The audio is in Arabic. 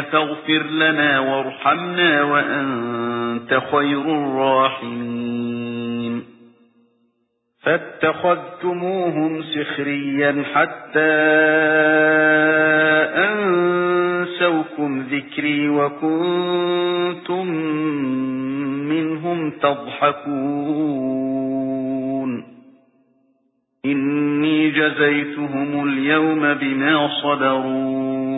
فاغفر لنا وارحمنا وأنت خير الراحمين. فاتخذتموهم سخريا حتى أنسوكم ذكري وكنتم منهم تضحكون. إني جزيتهم اليوم بما صبرون